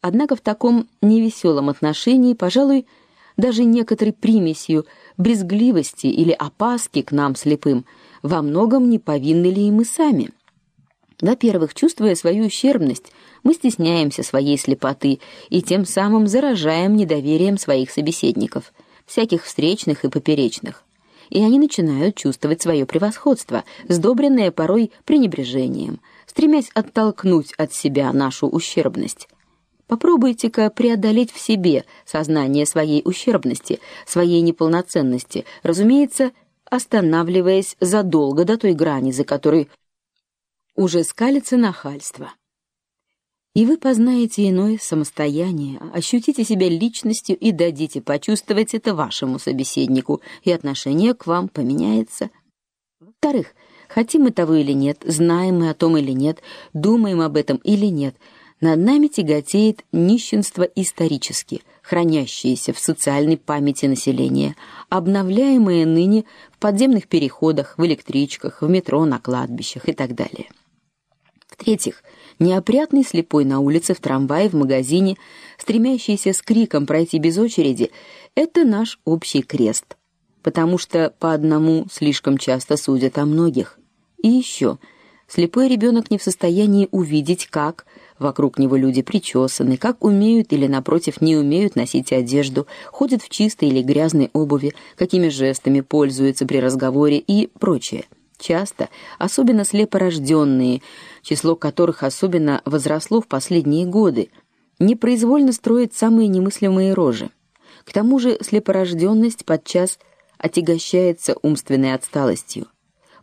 Однако в таком невеселом отношении, пожалуй, даже некоторой примесью брезгливости или опаски к нам слепым, во многом не повинны ли и мы сами. Во-первых, чувствуя свою ущербность, мы стесняемся своей слепоты и тем самым заражаем недоверием своих собеседников, всяких встречных и поперечных. И они начинают чувствовать свое превосходство, сдобренное порой пренебрежением, стремясь оттолкнуть от себя нашу ущербность. Попробуйте-ка преодолеть в себе сознание своей ущербности, своей неполноценности, разумеется, останавливаясь задолго до той грани, за которой уже скалится нахальство. И вы познаете иное самостояние, ощутите себя личностью и дадите почувствовать это вашему собеседнику, и отношение к вам поменяется. Во-вторых, хотим мы того или нет, знаем мы о том или нет, думаем об этом или нет, над нами тяготеет нищенство исторически, хранящееся в социальной памяти населения, обновляемое ныне в подземных переходах, в электричках, в метро, на кладбищах и так далее. В-третьих, неопрятный слепой на улице, в трамвае, в магазине, стремящийся с криком пройти без очереди это наш общий крест, потому что по одному слишком часто судят о многих. И еще слепой ребенок не в состоянии увидеть, как вокруг него люди причесаны, как умеют или напротив не умеют носить одежду, ходят в чистой или грязной обуви, какими жестами пользуются при разговоре и прочее. Часто, особенно слепорожденные, число которых особенно возросло в последние годы, непроизвольно строят самые немыслимые рожи. К тому же слепорожденность подчас отягощается умственной отсталостью.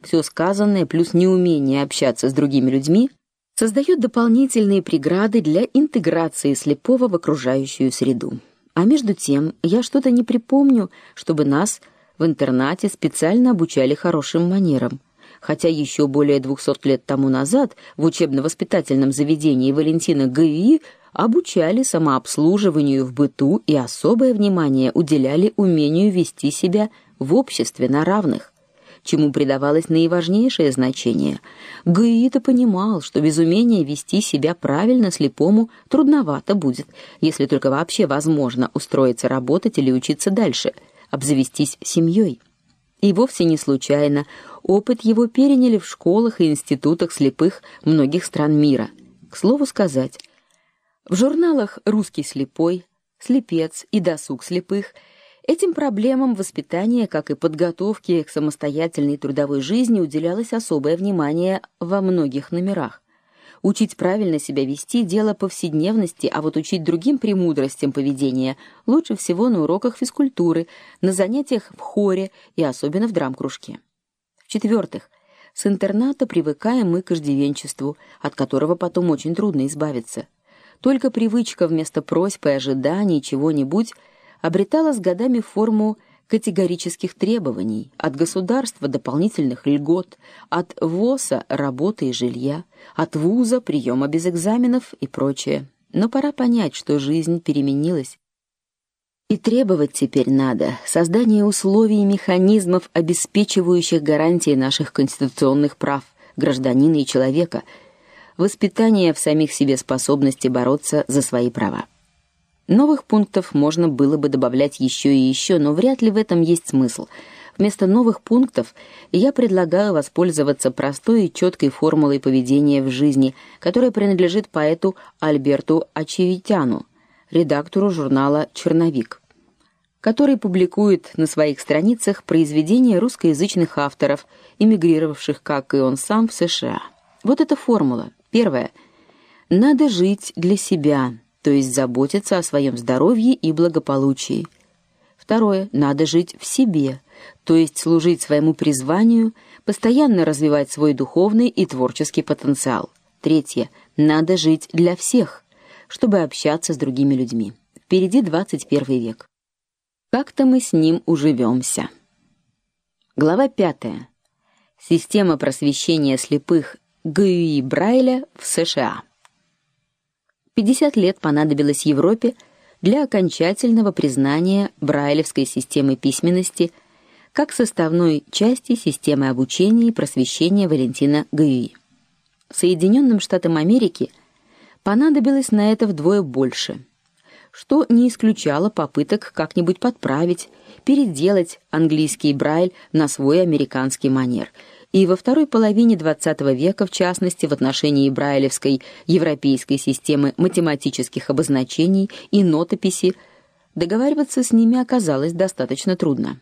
Все сказанное плюс неумение общаться с другими людьми создает дополнительные преграды для интеграции слепого в окружающую среду. А между тем, я что-то не припомню, чтобы нас в интернате специально обучали хорошим манерам хотя еще более 200 лет тому назад в учебно-воспитательном заведении Валентина ГИ обучали самообслуживанию в быту и особое внимание уделяли умению вести себя в обществе на равных, чему придавалось наиважнейшее значение. Гаита понимал, что без умения вести себя правильно слепому трудновато будет, если только вообще возможно устроиться работать или учиться дальше, обзавестись семьей. И вовсе не случайно опыт его переняли в школах и институтах слепых многих стран мира. К слову сказать, в журналах Русский слепой, Слепец и Досуг слепых этим проблемам воспитания, как и подготовки к самостоятельной трудовой жизни уделялось особое внимание во многих номерах. Учить правильно себя вести дело повседневности, а вот учить другим премудростям поведения лучше всего на уроках физкультуры, на занятиях в хоре и особенно в драм-кружке. В-четвертых, с интерната привыкаем мы к иждивенчеству, от которого потом очень трудно избавиться. Только привычка вместо просьб и ожиданий чего-нибудь обретала с годами форму категорических требований от государства дополнительных льгот, от ВОСа работы и жилья, от вуза приема без экзаменов и прочее. Но пора понять, что жизнь переменилась. И требовать теперь надо создания условий и механизмов, обеспечивающих гарантии наших конституционных прав гражданина и человека, воспитания в самих себе способности бороться за свои права. Новых пунктов можно было бы добавлять еще и еще, но вряд ли в этом есть смысл. Вместо новых пунктов я предлагаю воспользоваться простой и четкой формулой поведения в жизни, которая принадлежит поэту Альберту Ачевитяну, редактору журнала Черновик, который публикует на своих страницах произведения русскоязычных авторов, эмигрировавших, как и он сам, в США. Вот эта формула. Первое. Надо жить для себя то есть заботиться о своем здоровье и благополучии. Второе надо жить в себе, то есть служить своему призванию, постоянно развивать свой духовный и творческий потенциал. Третье надо жить для всех, чтобы общаться с другими людьми. Впереди 21 век. Как-то мы с ним уживемся. Глава 5. Система просвещения слепых Гюи Брайля в США. 50 лет понадобилось Европе для окончательного признания брайлевской системы письменности как составной части системы обучения и просвещения Валентина Гаюи. Соединенным Штатам Америки понадобилось на это вдвое больше, что не исключало попыток как-нибудь подправить, переделать английский Брайль на свой американский манер. И во второй половине XX века, в частности, в отношении брайлевской европейской системы математических обозначений и нотописи, договариваться с ними оказалось достаточно трудно.